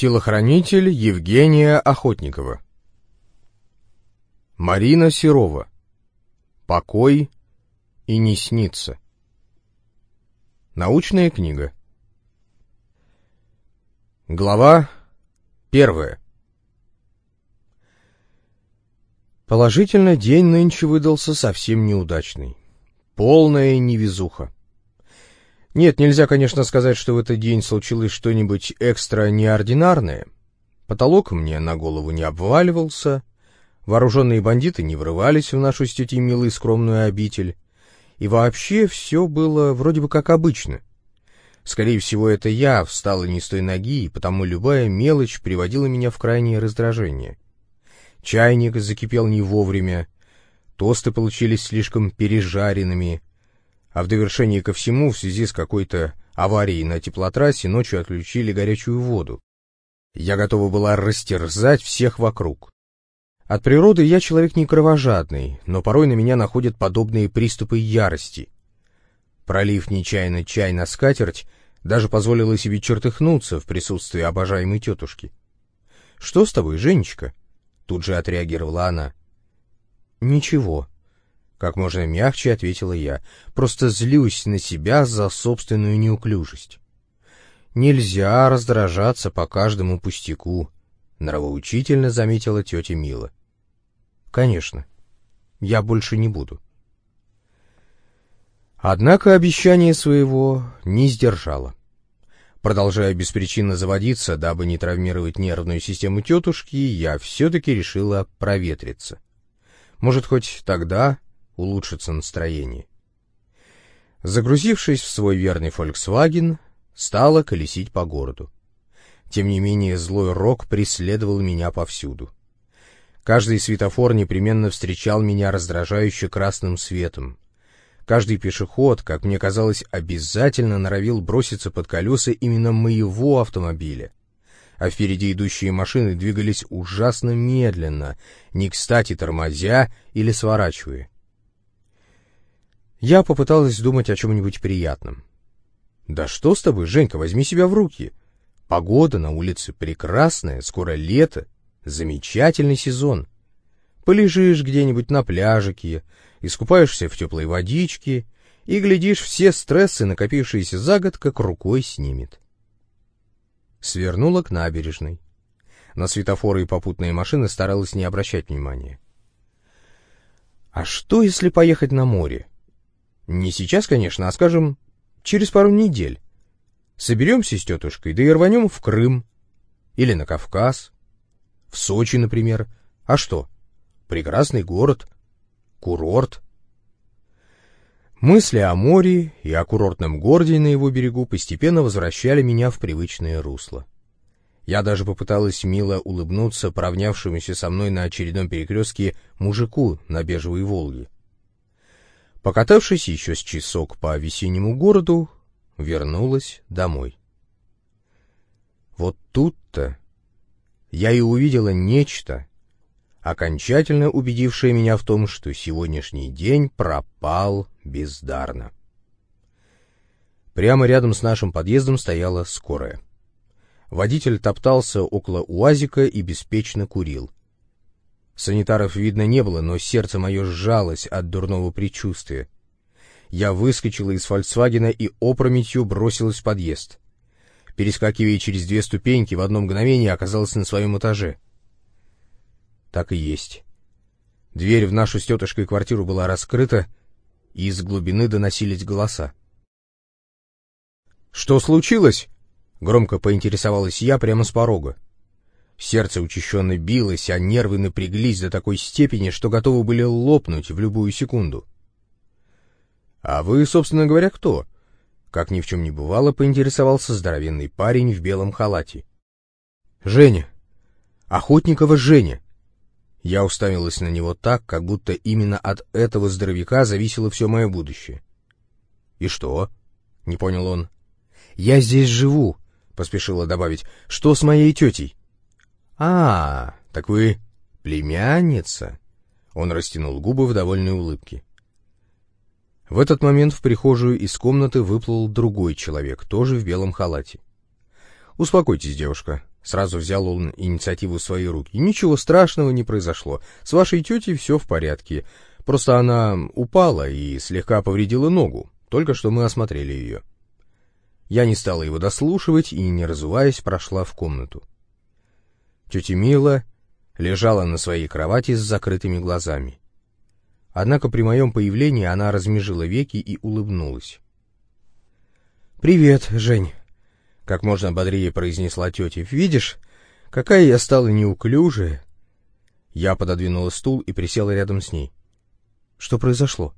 Телохранитель Евгения Охотникова. Марина Серова. Покой и не снится. Научная книга. Глава первая. Положительно, день нынче выдался совсем неудачный. Полная невезуха. Нет, нельзя, конечно, сказать, что в этот день случилось что-нибудь экстра неординарное. Потолок мне на голову не обваливался, вооруженные бандиты не врывались в нашу с тетей Милой скромную обитель, и вообще все было вроде бы как обычно. Скорее всего, это я встала не с той ноги, и потому любая мелочь приводила меня в крайнее раздражение. Чайник закипел не вовремя, тосты получились слишком пережаренными — а в довершении ко всему, в связи с какой-то аварией на теплотрассе, ночью отключили горячую воду. Я готова была растерзать всех вокруг. От природы я человек не кровожадный, но порой на меня находят подобные приступы ярости. Пролив нечаянно чай на скатерть, даже позволила себе чертыхнуться в присутствии обожаемой тетушки. — Что с тобой, Женечка? — тут же отреагировала она. — Ничего, как можно мягче ответила я. Просто злюсь на себя за собственную неуклюжесть. Нельзя раздражаться по каждому пустяку, нравоучительно заметила тетя Мила. Конечно, я больше не буду. Однако обещание своего не сдержала. Продолжая беспричинно заводиться, дабы не травмировать нервную систему тетушки, я все-таки решила проветриться. Может, хоть тогда улучшится настроение. Загрузившись в свой верный Volkswagen, стала колесить по городу. Тем не менее, злой рок преследовал меня повсюду. Каждый светофор непременно встречал меня раздражающе красным светом. Каждый пешеход, как мне казалось, обязательно норовил броситься под колеса именно моего автомобиля. А впереди идущие машины двигались ужасно медленно, не кстати тормозя или сворачивая. Я попыталась думать о чем-нибудь приятном. «Да что с тобой, Женька, возьми себя в руки. Погода на улице прекрасная, скоро лето, замечательный сезон. Полежишь где-нибудь на пляжике, искупаешься в теплой водичке и, глядишь, все стрессы, накопившиеся за год, как рукой снимет». Свернула к набережной. На светофоры и попутные машины старалась не обращать внимания. «А что, если поехать на море?» Не сейчас, конечно, а, скажем, через пару недель. Соберемся с тетушкой, да и рванем в Крым. Или на Кавказ. В Сочи, например. А что? Прекрасный город. Курорт. Мысли о море и о курортном городе на его берегу постепенно возвращали меня в привычное русло. Я даже попыталась мило улыбнуться поравнявшемуся со мной на очередном перекрестке мужику на бежевой «Волге». Покатавшись еще с часок по весеннему городу, вернулась домой. Вот тут-то я и увидела нечто, окончательно убедившее меня в том, что сегодняшний день пропал бездарно. Прямо рядом с нашим подъездом стояла скорая. Водитель топтался около УАЗика и беспечно курил. Санитаров видно не было, но сердце мое сжалось от дурного предчувствия. Я выскочила из «Фольксвагена» и опрометью бросилась в подъезд. Перескакивая через две ступеньки, в одно мгновение оказалась на своем этаже. Так и есть. Дверь в нашу с тетушкой квартиру была раскрыта, и из глубины доносились голоса. «Что случилось?» — громко поинтересовалась я прямо с порога. Сердце учащенно билось, а нервы напряглись до такой степени, что готовы были лопнуть в любую секунду. «А вы, собственно говоря, кто?» Как ни в чем не бывало, поинтересовался здоровенный парень в белом халате. «Женя! Охотникова Женя!» Я уставилась на него так, как будто именно от этого здоровяка зависело все мое будущее. «И что?» — не понял он. «Я здесь живу», — поспешила добавить. «Что с моей тетей?» «А, так вы племянница?» Он растянул губы в довольной улыбке. В этот момент в прихожую из комнаты выплыл другой человек, тоже в белом халате. «Успокойтесь, девушка», Сразу взял он инициативу в свои руки. Ничего страшного не произошло. С вашей тетей все в порядке. Просто она упала и слегка повредила ногу. Только что мы осмотрели ее. Я не стала его дослушивать и, не разуваясь, прошла в комнату. Тетя Мила лежала на своей кровати с закрытыми глазами. Однако при моем появлении она размежила веки и улыбнулась. «Привет, Жень», — как можно бодрее произнесла тетя. «Видишь, какая я стала неуклюжая?» Я пододвинула стул и присела рядом с ней. «Что произошло?»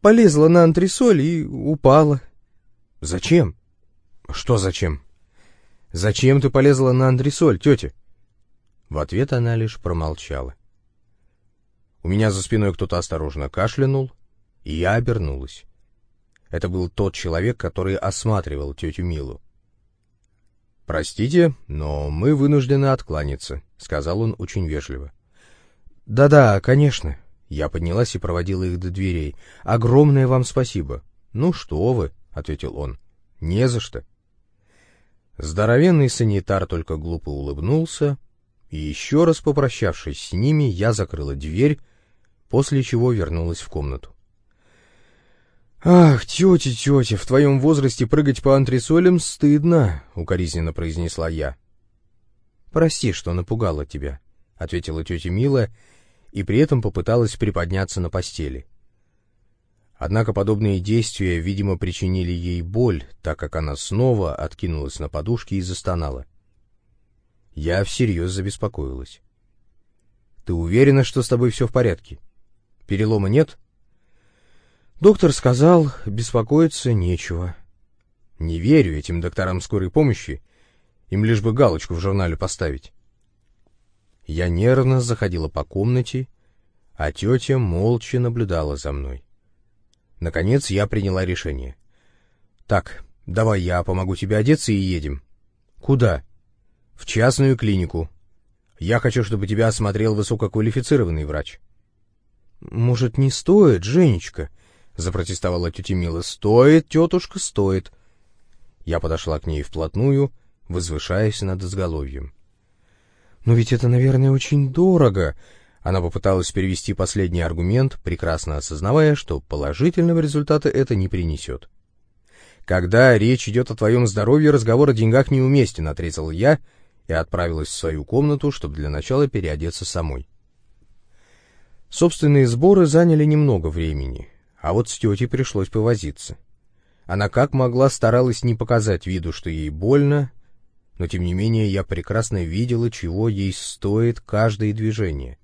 «Полезла на антресоль и упала». «Зачем?» «Что зачем?» «Зачем ты полезла на антресоль, тетя?» В ответ она лишь промолчала. У меня за спиной кто-то осторожно кашлянул, и я обернулась. Это был тот человек, который осматривал тетю Милу. «Простите, но мы вынуждены откланяться», — сказал он очень вежливо. «Да-да, конечно». Я поднялась и проводила их до дверей. «Огромное вам спасибо». «Ну что вы», — ответил он. «Не за что». Здоровенный санитар только глупо улыбнулся, и еще раз попрощавшись с ними, я закрыла дверь, после чего вернулась в комнату. «Ах, тетя, тетя, в твоем возрасте прыгать по антресолям стыдно», — укоризненно произнесла я. «Прости, что напугала тебя», — ответила тетя Мила, и при этом попыталась приподняться на постели. Однако подобные действия, видимо, причинили ей боль, так как она снова откинулась на подушки и застонала. Я всерьез забеспокоилась. «Ты уверена, что с тобой все в порядке? Перелома нет?» Доктор сказал, беспокоиться нечего. Не верю этим докторам скорой помощи, им лишь бы галочку в журнале поставить. Я нервно заходила по комнате, а тетя молча наблюдала за мной. Наконец я приняла решение. «Так, давай я помогу тебе одеться и едем». «Куда?» «В частную клинику. Я хочу, чтобы тебя осмотрел высококвалифицированный врач». «Может, не стоит, Женечка?» — запротестовала тетя Мила. «Стоит, тетушка, стоит». Я подошла к ней вплотную, возвышаясь над изголовьем. «Но ведь это, наверное, очень дорого», она попыталась перевести последний аргумент, прекрасно осознавая, что положительного результата это не принесет. «Когда речь идет о твоем здоровье, разговор о деньгах неуместен», — отрезал я и отправилась в свою комнату, чтобы для начала переодеться самой. Собственные сборы заняли немного времени, а вот с тетей пришлось повозиться. Она как могла старалась не показать виду, что ей больно, но тем не менее я прекрасно видела, чего ей стоит каждое движение.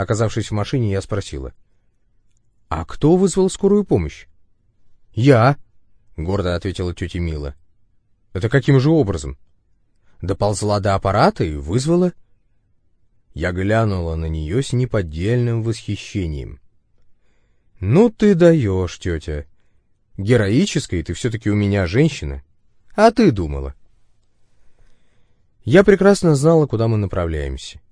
Оказавшись в машине, я спросила. — А кто вызвал скорую помощь? — Я, — гордо ответила тетя Мила. — Это каким же образом? — Доползла до аппарата и вызвала. Я глянула на нее с неподдельным восхищением. — Ну ты даешь, тетя. Героическая ты все-таки у меня женщина. А ты думала? Я прекрасно знала, куда мы направляемся.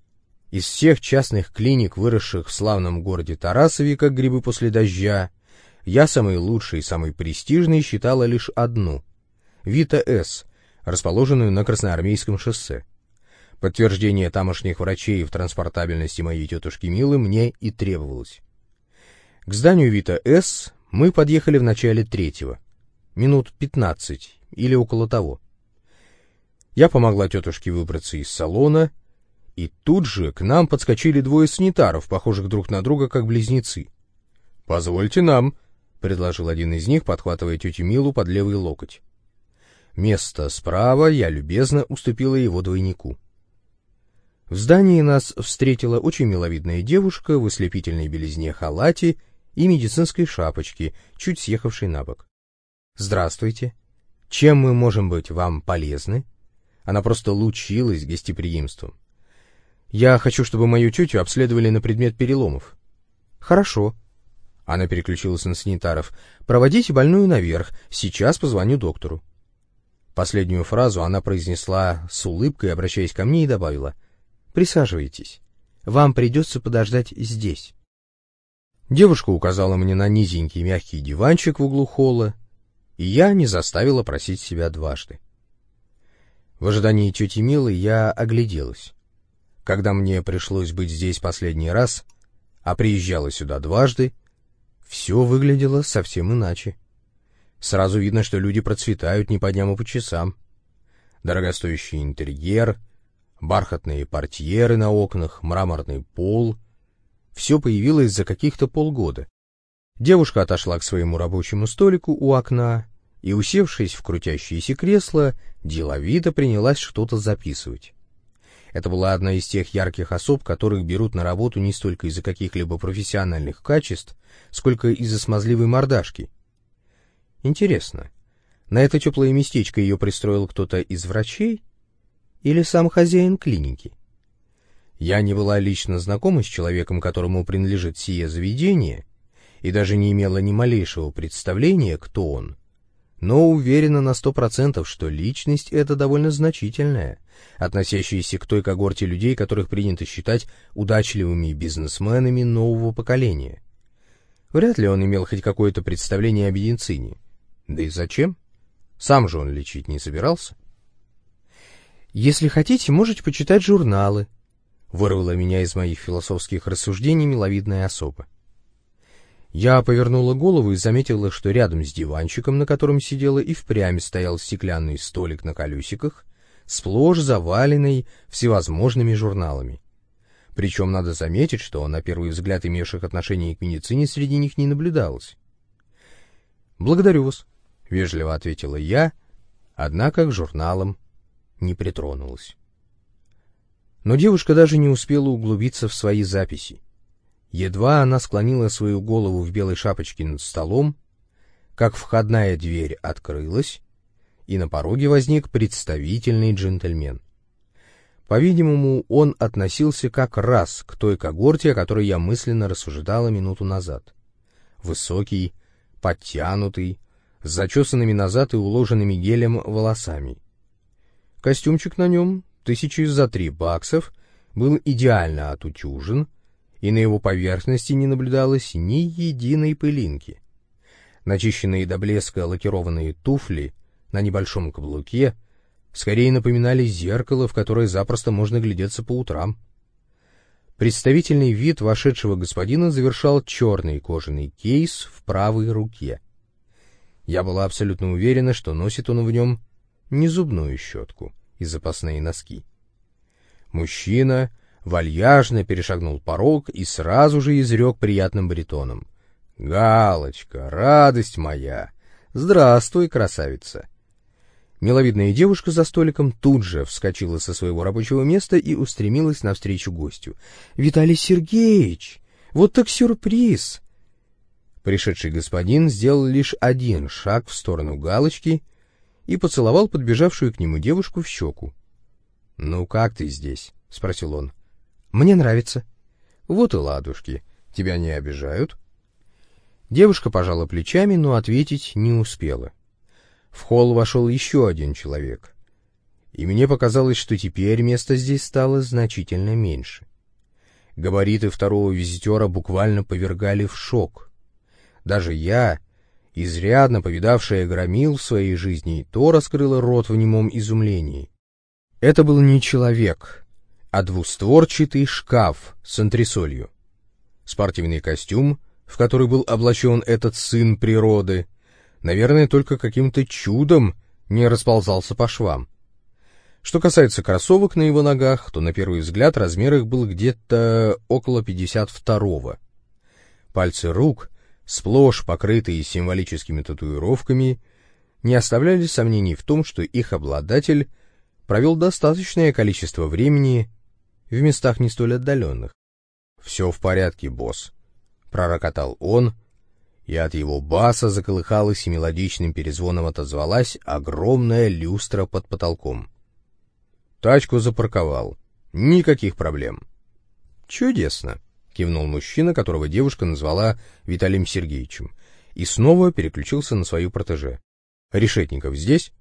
Из всех частных клиник, выросших в славном городе Тарасове, как грибы после дождя, я самый лучший и самый престижный считала лишь одну — Вита-С, расположенную на Красноармейском шоссе. Подтверждение тамошних врачей в транспортабельности моей тетушки Милы мне и требовалось. К зданию Вита-С мы подъехали в начале третьего, минут пятнадцать или около того. Я помогла тетушке выбраться из салона — и тут же к нам подскочили двое санитаров, похожих друг на друга, как близнецы. «Позвольте нам», — предложил один из них, подхватывая тетю Милу под левый локоть. Место справа я любезно уступила его двойнику. В здании нас встретила очень миловидная девушка в ослепительной белизне халате и медицинской шапочке, чуть съехавшей на бок. «Здравствуйте. Чем мы можем быть вам полезны?» Она просто лучилась гостеприимством. Я хочу, чтобы мою тетю обследовали на предмет переломов. Хорошо. Она переключилась на санитаров. Проводите больную наверх. Сейчас позвоню доктору. Последнюю фразу она произнесла с улыбкой, обращаясь ко мне, и добавила. Присаживайтесь. Вам придется подождать здесь. Девушка указала мне на низенький мягкий диванчик в углу холла, и я не заставила просить себя дважды. В ожидании тети Милы я огляделась. Когда мне пришлось быть здесь последний раз, а приезжала сюда дважды, все выглядело совсем иначе. Сразу видно, что люди процветают не по дням, а по часам. Дорогостоящий интерьер, бархатные портьеры на окнах, мраморный пол — все появилось за каких-то полгода. Девушка отошла к своему рабочему столику у окна и, усевшись в крутящееся кресло, деловито принялась что-то записывать. Это была одна из тех ярких особ, которых берут на работу не столько из-за каких-либо профессиональных качеств, сколько из-за смазливой мордашки. Интересно, на это теплое местечко ее пристроил кто-то из врачей или сам хозяин клиники? Я не была лично знакома с человеком, которому принадлежит сие заведение, и даже не имела ни малейшего представления, кто он, но уверена на сто процентов, что личность эта довольно значительная, относящаяся к той когорте людей, которых принято считать удачливыми бизнесменами нового поколения. Вряд ли он имел хоть какое-то представление о медицине. Да и зачем? Сам же он лечить не собирался. «Если хотите, можете почитать журналы», — вырвала меня из моих философских рассуждений миловидная особа. Я повернула голову и заметила, что рядом с диванчиком, на котором сидела, и впрямь стоял стеклянный столик на колесиках, сплошь заваленный всевозможными журналами. Причем надо заметить, что на первый взгляд имевших отношение к медицине среди них не наблюдалось. «Благодарю вас», — вежливо ответила я, однако к журналам не притронулась. Но девушка даже не успела углубиться в свои записи. Едва она склонила свою голову в белой шапочке над столом, как входная дверь открылась, и на пороге возник представительный джентльмен. По-видимому, он относился как раз к той когорте, о которой я мысленно рассуждала минуту назад. Высокий, подтянутый, с зачесанными назад и уложенными гелем волосами. Костюмчик на нем, тысячи за три баксов, был идеально отутюжен, и на его поверхности не наблюдалось ни единой пылинки. Начищенные до блеска лакированные туфли на небольшом каблуке скорее напоминали зеркало, в которое запросто можно глядеться по утрам. Представительный вид вошедшего господина завершал черный кожаный кейс в правой руке. Я была абсолютно уверена, что носит он в нем не зубную щетку и запасные носки. Мужчина вальяжно перешагнул порог и сразу же изрек приятным баритоном. «Галочка, радость моя! Здравствуй, красавица!» Миловидная девушка за столиком тут же вскочила со своего рабочего места и устремилась навстречу гостю. «Виталий Сергеевич! Вот так сюрприз!» Пришедший господин сделал лишь один шаг в сторону галочки и поцеловал подбежавшую к нему девушку в щеку. «Ну как ты здесь?» — спросил он. Мне нравится. Вот и ладушки. Тебя не обижают? Девушка пожала плечами, но ответить не успела. В холл вошел еще один человек. И мне показалось, что теперь места здесь стало значительно меньше. Габариты второго визитера буквально повергали в шок. Даже я, изрядно повидавшая громил в своей жизни, то раскрыла рот в немом изумлении. Это был не человек, а двустворчатый шкаф с антресолью. Спортивный костюм, в который был облачен этот сын природы, наверное, только каким-то чудом не расползался по швам. Что касается кроссовок на его ногах, то на первый взгляд размер их был где-то около 52-го. Пальцы рук, сплошь покрытые символическими татуировками, не оставляли сомнений в том, что их обладатель провел достаточное количество времени в местах не столь отдаленных. «Все в порядке, босс», — пророкотал он, и от его баса заколыхалась и мелодичным перезвоном отозвалась огромная люстра под потолком. «Тачку запарковал. Никаких проблем». «Чудесно», — кивнул мужчина, которого девушка назвала Виталием Сергеевичем, и снова переключился на свою протеже. «Решетников здесь?»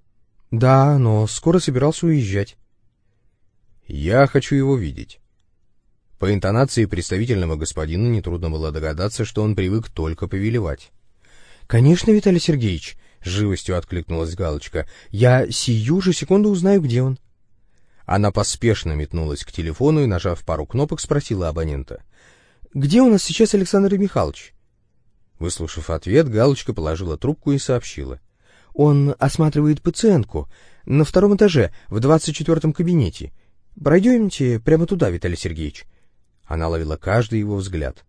«Да, но скоро собирался уезжать». «Я хочу его видеть». По интонации представительного господина нетрудно было догадаться, что он привык только повелевать. «Конечно, Виталий Сергеевич», — живостью откликнулась Галочка, — «я сию же секунду узнаю, где он». Она поспешно метнулась к телефону и, нажав пару кнопок, спросила абонента. «Где у нас сейчас Александр Михайлович?» Выслушав ответ, Галочка положила трубку и сообщила. «Он осматривает пациентку на втором этаже, в двадцать четвертом кабинете. Пройдемте прямо туда, Виталий Сергеевич». Она ловила каждый его взгляд.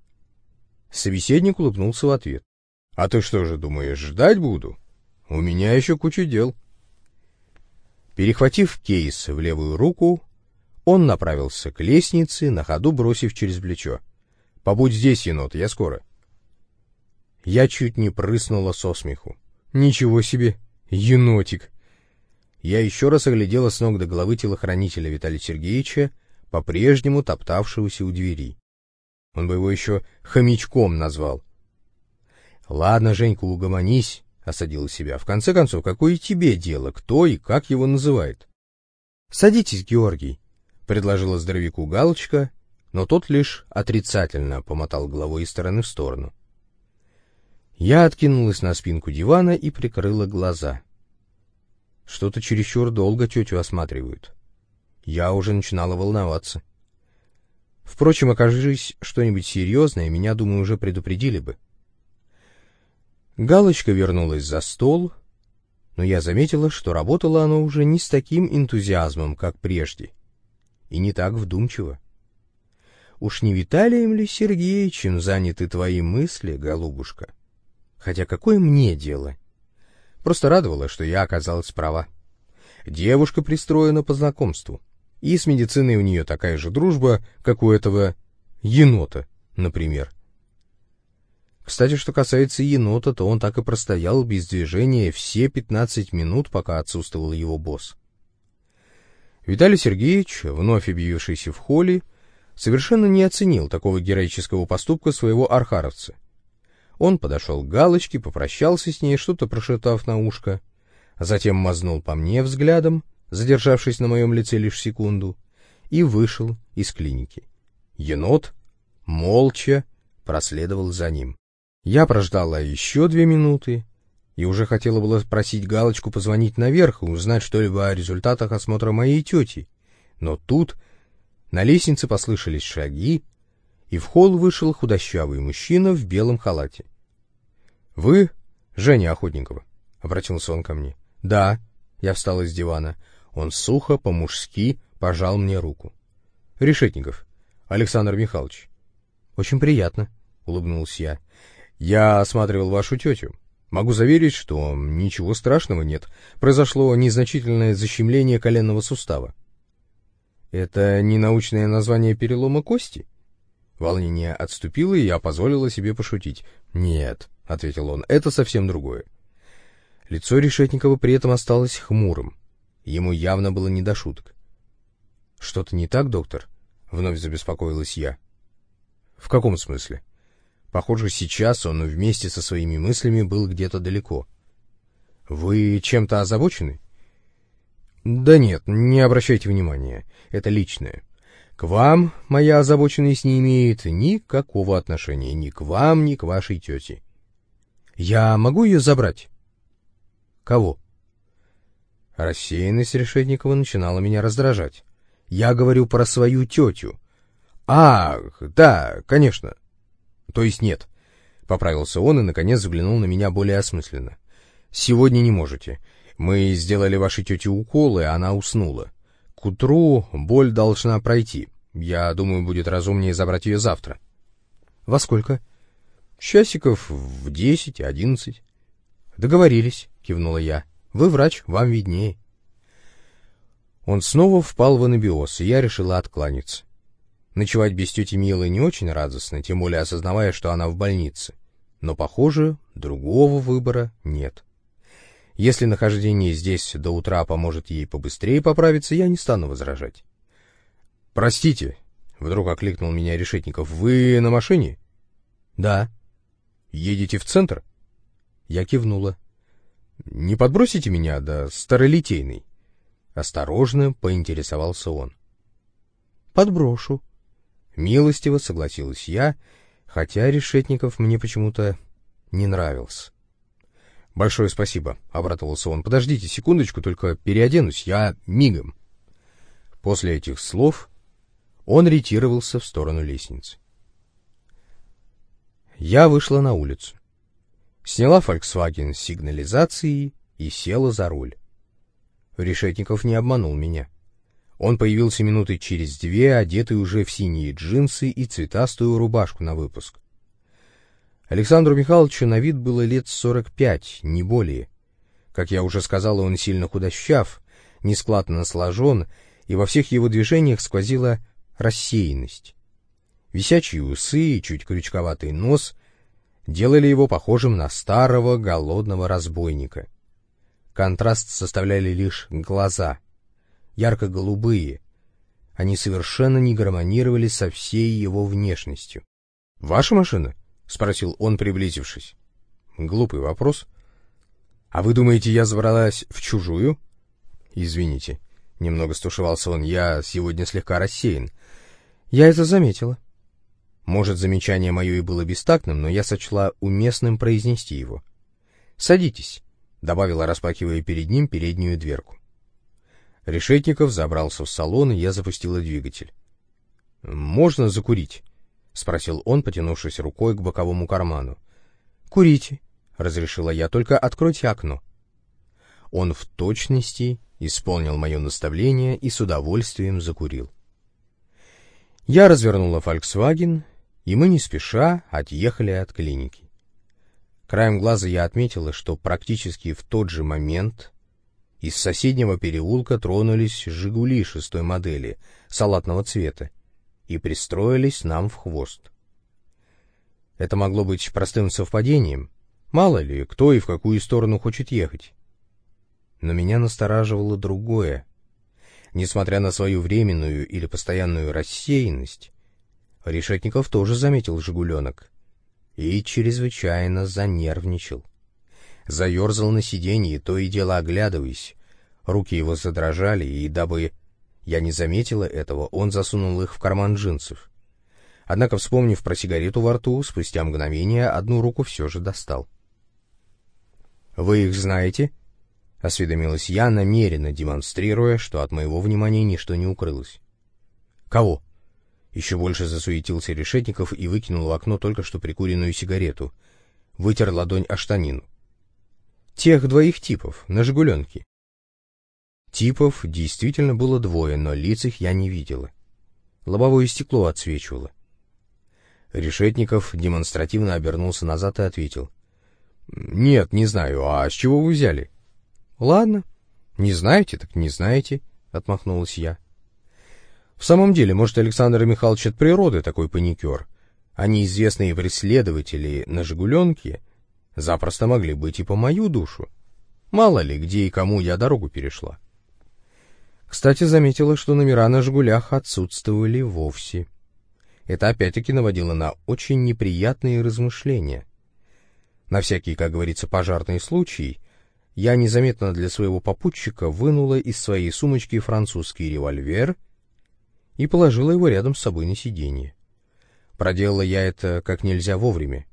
Собеседник улыбнулся в ответ. «А ты что же думаешь, ждать буду? У меня еще куча дел». Перехватив кейс в левую руку, он направился к лестнице, на ходу бросив через плечо. «Побудь здесь, енот, я скоро». Я чуть не прыснула со смеху. «Ничего себе! Енотик!» Я еще раз оглядела с ног до головы телохранителя Виталия Сергеевича, по-прежнему топтавшегося у двери. Он бы его еще хомячком назвал. «Ладно, Женька, угомонись. — осадила себя. «В конце концов, какое тебе дело, кто и как его называет?» «Садитесь, Георгий», — предложила здоровяку Галочка, но тот лишь отрицательно помотал головой из стороны в сторону. Я откинулась на спинку дивана и прикрыла глаза. Что-то чересчур долго тетю осматривают. Я уже начинала волноваться. Впрочем, окажись что-нибудь серьезное, меня, думаю, уже предупредили бы. Галочка вернулась за стол, но я заметила, что работала она уже не с таким энтузиазмом, как прежде, и не так вдумчиво. Уж не Виталием ли Сергеевичем заняты твои мысли, голубушка? Хотя какое мне дело? Просто радовало, что я оказалась права. Девушка пристроена по знакомству, и с медициной у нее такая же дружба, как у этого енота, например. Кстати, что касается енота, то он так и простоял без движения все 15 минут, пока отсутствовал его босс. Виталий Сергеевич, вновь объявившийся в холле, совершенно не оценил такого героического поступка своего архаровца. Он подошел к Галочке, попрощался с ней, что-то прошептав на ушко, а затем мазнул по мне взглядом, задержавшись на моем лице лишь секунду, и вышел из клиники. Енот молча проследовал за ним. Я прождала еще две минуты и уже хотела было просить Галочку позвонить наверх и узнать что-либо о результатах осмотра моей тети. Но тут на лестнице послышались шаги, и в холл вышел худощавый мужчина в белом халате. — Вы Женя Охотникова? — обратился он ко мне. — Да. Я встал из дивана. Он сухо, по-мужски пожал мне руку. — Решетников. Александр Михайлович. — Очень приятно, — улыбнулся я. Я осматривал вашу тетю. Могу заверить, что ничего страшного нет. Произошло незначительное защемление коленного сустава. Это не научное название перелома кости? Волнение отступило, и я позволила себе пошутить. Нет, — ответил он, — это совсем другое. Лицо Решетникова при этом осталось хмурым. Ему явно было не до шуток. — Что-то не так, доктор? — вновь забеспокоилась я. — В каком смысле? Похоже, сейчас он вместе со своими мыслями был где-то далеко. «Вы чем-то озабочены?» «Да нет, не обращайте внимания. Это личное. К вам моя озабоченность не имеет никакого отношения ни к вам, ни к вашей тете. Я могу ее забрать?» «Кого?» Рассеянность Решетникова начинала меня раздражать. «Я говорю про свою тетю». «Ах, да, конечно. То есть нет. Поправился он и, наконец, взглянул на меня более осмысленно. Сегодня не можете. Мы сделали вашей тете уколы, а она уснула. К утру боль должна пройти. Я думаю, будет разумнее забрать ее завтра. Во сколько? Часиков в десять, одиннадцать. Договорились, кивнула я. Вы врач, вам виднее. Он снова впал в анабиоз, и я решила откланяться. Ночевать без тети Милы не очень радостно, тем более осознавая, что она в больнице. Но, похоже, другого выбора нет. Если нахождение здесь до утра поможет ей побыстрее поправиться, я не стану возражать. «Простите», — вдруг окликнул меня Решетников, — «вы на машине?» «Да». «Едете в центр?» Я кивнула. «Не подбросите меня до Старолитейной?» Осторожно поинтересовался он. «Подброшу», Милостиво согласилась я, хотя Решетников мне почему-то не нравился. «Большое спасибо», — обратовался он. «Подождите секундочку, только переоденусь, я мигом». После этих слов он ретировался в сторону лестницы. Я вышла на улицу. Сняла Volkswagen с сигнализацией и села за руль. Решетников не обманул меня. Он появился минуты через две, одетый уже в синие джинсы и цветастую рубашку на выпуск. Александру Михайловичу на вид было лет сорок пять, не более. Как я уже сказал, он сильно худощав, нескладно сложен, и во всех его движениях сквозила рассеянность. Висячие усы и чуть крючковатый нос делали его похожим на старого голодного разбойника. Контраст составляли лишь глаза, ярко-голубые. Они совершенно не гармонировали со всей его внешностью. «Ваша машина?» — спросил он, приблизившись. Глупый вопрос. «А вы думаете, я забралась в чужую?» «Извините», — немного стушевался он, — «я сегодня слегка рассеян». «Я это заметила», может, замечание мое и было бестактным, но я сочла уместным произнести его. «Садитесь», — добавила, распакивая перед ним переднюю дверку. Решетников забрался в салон, и я запустила двигатель. «Можно закурить?» — спросил он, потянувшись рукой к боковому карману. «Курите», — разрешила я, — «только откройте окно». Он в точности исполнил мое наставление и с удовольствием закурил. Я развернула «Фольксваген», и мы не спеша отъехали от клиники. Краем глаза я отметила, что практически в тот же момент из соседнего переулка тронулись «Жигули» шестой модели, салатного цвета, и пристроились нам в хвост. Это могло быть простым совпадением. Мало ли, кто и в какую сторону хочет ехать. Но меня настораживало другое. Несмотря на свою временную или постоянную рассеянность, Решетников тоже заметил «Жигуленок» и чрезвычайно занервничал. Заерзал на сиденье, то и дело оглядываясь. Руки его задрожали, и дабы я не заметила этого, он засунул их в карман джинсов. Однако, вспомнив про сигарету во рту, спустя мгновение одну руку все же достал. «Вы их знаете?» — осведомилась я, намеренно демонстрируя, что от моего внимания ничто не укрылось. «Кого?» Еще больше засуетился Решетников и выкинул в окно только что прикуренную сигарету. Вытер ладонь о штанину. Тех двоих типов, на «Жигуленке». Типов действительно было двое, но лиц их я не видела. Лобовое стекло отсвечивало. Решетников демонстративно обернулся назад и ответил. «Нет, не знаю. А с чего вы взяли?» «Ладно. Не знаете, так не знаете», — отмахнулась я. В самом деле, может, Александр Михайлович от природы такой паникер, а неизвестные преследователи на «Жигуленке» запросто могли быть и по мою душу. Мало ли, где и кому я дорогу перешла. Кстати, заметила, что номера на «Жигулях» отсутствовали вовсе. Это опять-таки наводило на очень неприятные размышления. На всякий, как говорится, пожарный случай, я незаметно для своего попутчика вынула из своей сумочки французский револьвер — и положила его рядом с собой на сиденье. Проделала я это как нельзя вовремя.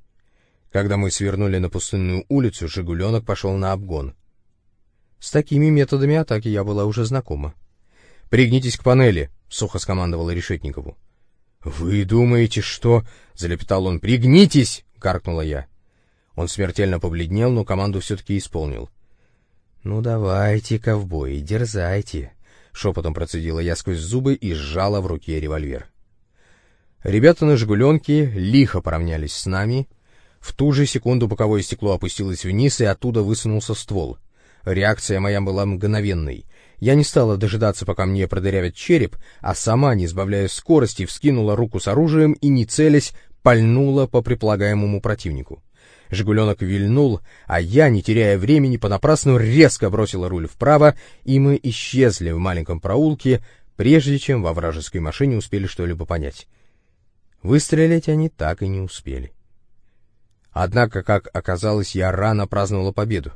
Когда мы свернули на пустынную улицу, «Жигуленок» пошел на обгон. С такими методами атаки я была уже знакома. «Пригнитесь к панели», — сухо скомандовала Решетникову. «Вы думаете, что...» — залепетал он. «Пригнитесь!» — каркнула я. Он смертельно побледнел, но команду все-таки исполнил. «Ну давайте, ковбои, дерзайте!» Шепотом процедила я сквозь зубы и сжала в руке револьвер. Ребята на «Жигуленке» лихо поравнялись с нами. В ту же секунду боковое стекло опустилось вниз, и оттуда высунулся ствол. Реакция моя была мгновенной. Я не стала дожидаться, пока мне продырявят череп, а сама, не сбавляя скорости, вскинула руку с оружием и, не целясь, пальнула по предполагаемому противнику. Жигуленок вильнул, а я, не теряя времени, понапрасну резко бросила руль вправо, и мы исчезли в маленьком проулке, прежде чем во вражеской машине успели что-либо понять. Выстрелить они так и не успели. Однако, как оказалось, я рано праздновала победу.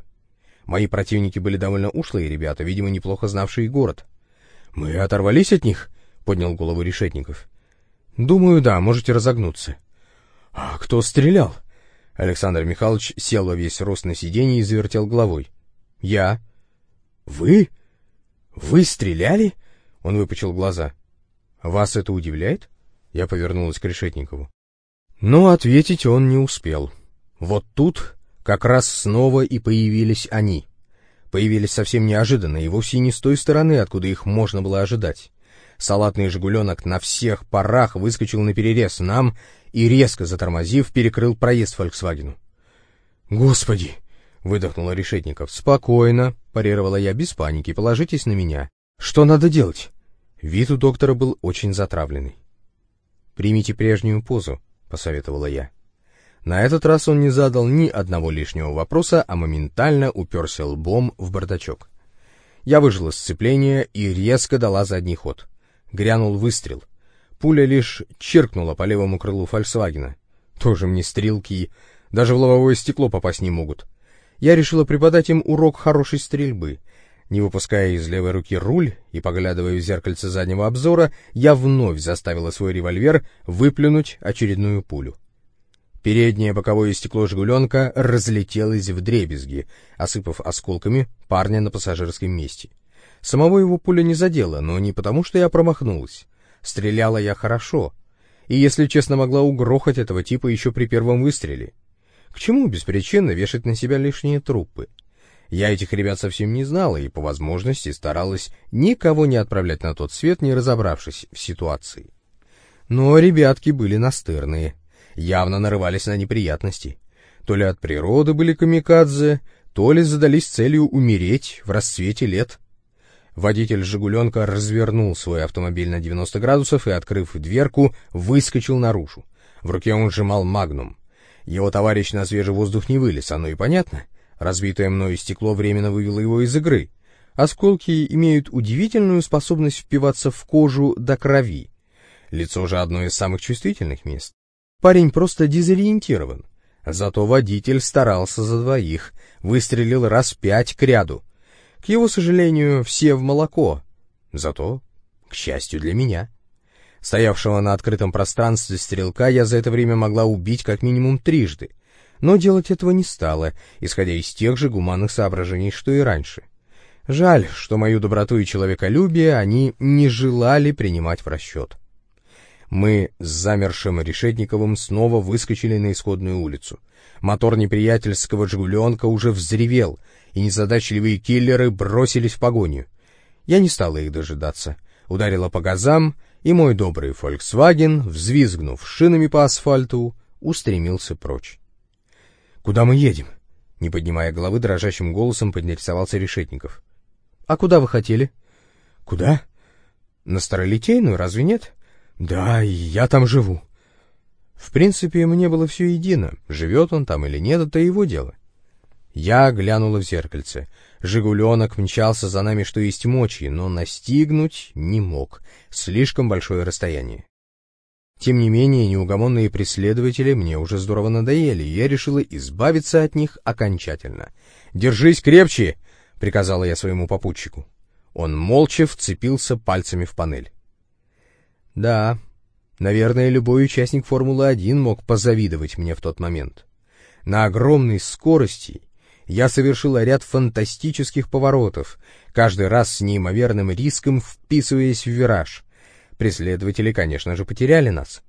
Мои противники были довольно ушлые ребята, видимо, неплохо знавшие город. «Мы оторвались от них?» — поднял голову Решетников. «Думаю, да, можете разогнуться». «А кто стрелял?» Александр Михайлович сел во весь рост на сиденье и завертел головой. «Я». «Вы? Вы стреляли?» Он выпучил глаза. «Вас это удивляет?» Я повернулась к Решетникову. Но ответить он не успел. Вот тут как раз снова и появились они. Появились совсем неожиданно и вовсе не с той стороны, откуда их можно было ожидать. Салатный «Жигуленок» на всех парах выскочил на перерез нам и, резко затормозив, перекрыл проезд «Фольксвагену». «Господи!» — выдохнула Решетников. «Спокойно», — парировала я без паники, — «положитесь на меня. Что надо делать?» Вид у доктора был очень затравленный. «Примите прежнюю позу», — посоветовала я. На этот раз он не задал ни одного лишнего вопроса, а моментально уперся лбом в бардачок. Я выжила сцепление и резко дала задний ход. Грянул выстрел. Пуля лишь чиркнула по левому крылу «Фольксвагена». Тоже мне стрелки, даже в лобовое стекло попасть не могут. Я решила преподать им урок хорошей стрельбы. Не выпуская из левой руки руль и поглядывая в зеркальце заднего обзора, я вновь заставила свой револьвер выплюнуть очередную пулю. Переднее боковое стекло «Жигуленка» разлетелось в дребезги, осыпав осколками парня на пассажирском месте. Самого его пуля не задела, но не потому, что я промахнулась. Стреляла я хорошо, и, если честно, могла угрохать этого типа еще при первом выстреле. К чему беспричинно вешать на себя лишние трупы? Я этих ребят совсем не знала и, по возможности, старалась никого не отправлять на тот свет, не разобравшись в ситуации. Но ребятки были настырные, явно нарывались на неприятности. То ли от природы были камикадзе, то ли задались целью умереть в расцвете лет. Водитель «Жигуленка» развернул свой автомобиль на 90 градусов и, открыв дверку, выскочил наружу. В руке он сжимал «Магнум». Его товарищ на свежий воздух не вылез, оно и понятно. Разбитое мною стекло временно вывело его из игры. Осколки имеют удивительную способность впиваться в кожу до крови. Лицо же одно из самых чувствительных мест. Парень просто дезориентирован. Зато водитель старался за двоих, выстрелил раз пять к ряду. К его сожалению, все в молоко. Зато, к счастью для меня. Стоявшего на открытом пространстве стрелка я за это время могла убить как минимум трижды, но делать этого не стала, исходя из тех же гуманных соображений, что и раньше. Жаль, что мою доброту и человеколюбие они не желали принимать в расчет. Мы с замершим Решетниковым снова выскочили на исходную улицу. Мотор неприятельского «Жигуленка» уже взревел, и незадачливые киллеры бросились в погоню. Я не стала их дожидаться. Ударила по газам, и мой добрый «Фольксваген», взвизгнув шинами по асфальту, устремился прочь. «Куда мы едем?» Не поднимая головы, дрожащим голосом поинтересовался Решетников. «А куда вы хотели?» «Куда?» «На Старолитейную, разве нет?» Да, я там живу. В принципе, мне было все едино, живет он там или нет, это его дело. Я глянула в зеркальце. Жигуленок мчался за нами, что есть мочи, но настигнуть не мог. Слишком большое расстояние. Тем не менее, неугомонные преследователи мне уже здорово надоели, и я решила избавиться от них окончательно. «Держись крепче!» — приказала я своему попутчику. Он молча вцепился пальцами в панель. Да, наверное, любой участник Формулы-1 мог позавидовать мне в тот момент. На огромной скорости я совершила ряд фантастических поворотов, каждый раз с неимоверным риском вписываясь в вираж. Преследователи, конечно же, потеряли нас.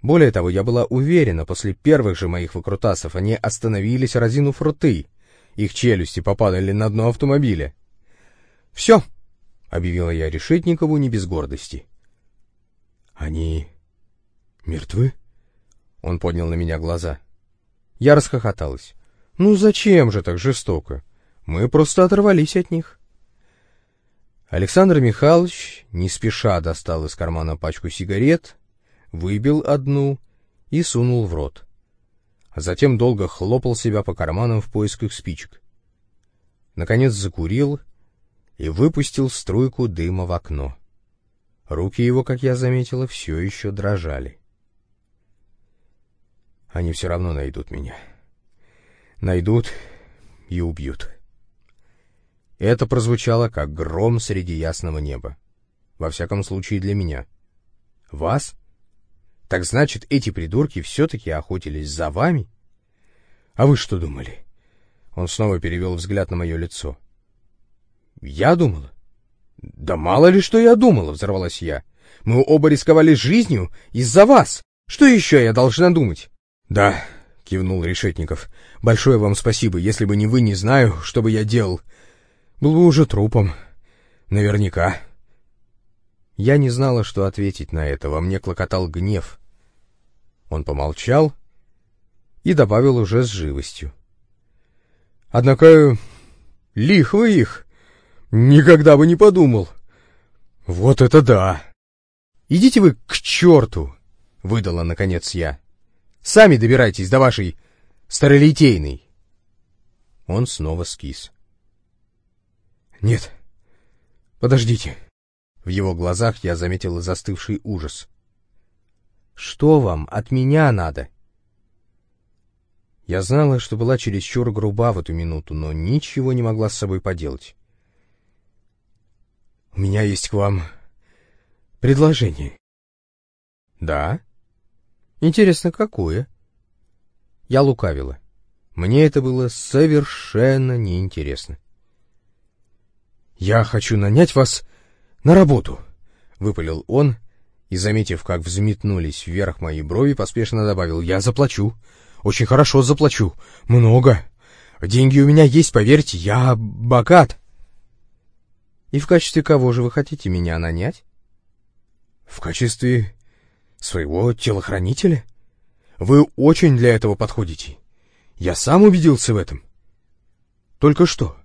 Более того, я была уверена, после первых же моих выкрутасов они остановились, разинув рты. Их челюсти попадали на дно автомобиля. «Все!» — объявила я Решетникову не без гордости. «Они мертвы?» Он поднял на меня глаза. Я расхохоталась. «Ну зачем же так жестоко? Мы просто оторвались от них». Александр Михайлович не спеша достал из кармана пачку сигарет, выбил одну и сунул в рот. А затем долго хлопал себя по карманам в поисках спичек. Наконец закурил и выпустил струйку дыма в окно. Руки его, как я заметила, все еще дрожали. Они все равно найдут меня. Найдут и убьют. Это прозвучало, как гром среди ясного неба. Во всяком случае, для меня. Вас? Так значит, эти придурки все-таки охотились за вами? А вы что думали? Он снова перевел взгляд на мое лицо. Я думала? Да мало ли что я думала, взорвалась я. Мы оба рисковали жизнью из-за вас. Что еще я должна думать? Да, кивнул Решетников. Большое вам спасибо. Если бы не вы, не знаю, что бы я делал. Был бы уже трупом. Наверняка. Я не знала, что ответить на это. Во мне клокотал гнев. Он помолчал и добавил уже с живостью. Однако лих вы их. Никогда бы не подумал. Вот это да! Идите вы к черту! Выдала, наконец, я. Сами добирайтесь до вашей старолитейной. Он снова скис. Нет, подождите. В его глазах я заметила застывший ужас. Что вам от меня надо? Я знала, что была чересчур груба в эту минуту, но ничего не могла с собой поделать. «У меня есть к вам предложение». «Да? Интересно, какое?» Я лукавила. Мне это было совершенно неинтересно. «Я хочу нанять вас на работу», — выпалил он, и, заметив, как взметнулись вверх мои брови, поспешно добавил «Я заплачу. Очень хорошо заплачу. Много. Деньги у меня есть, поверьте, я богат». «И в качестве кого же вы хотите меня нанять?» «В качестве своего телохранителя. Вы очень для этого подходите. Я сам убедился в этом. Только что».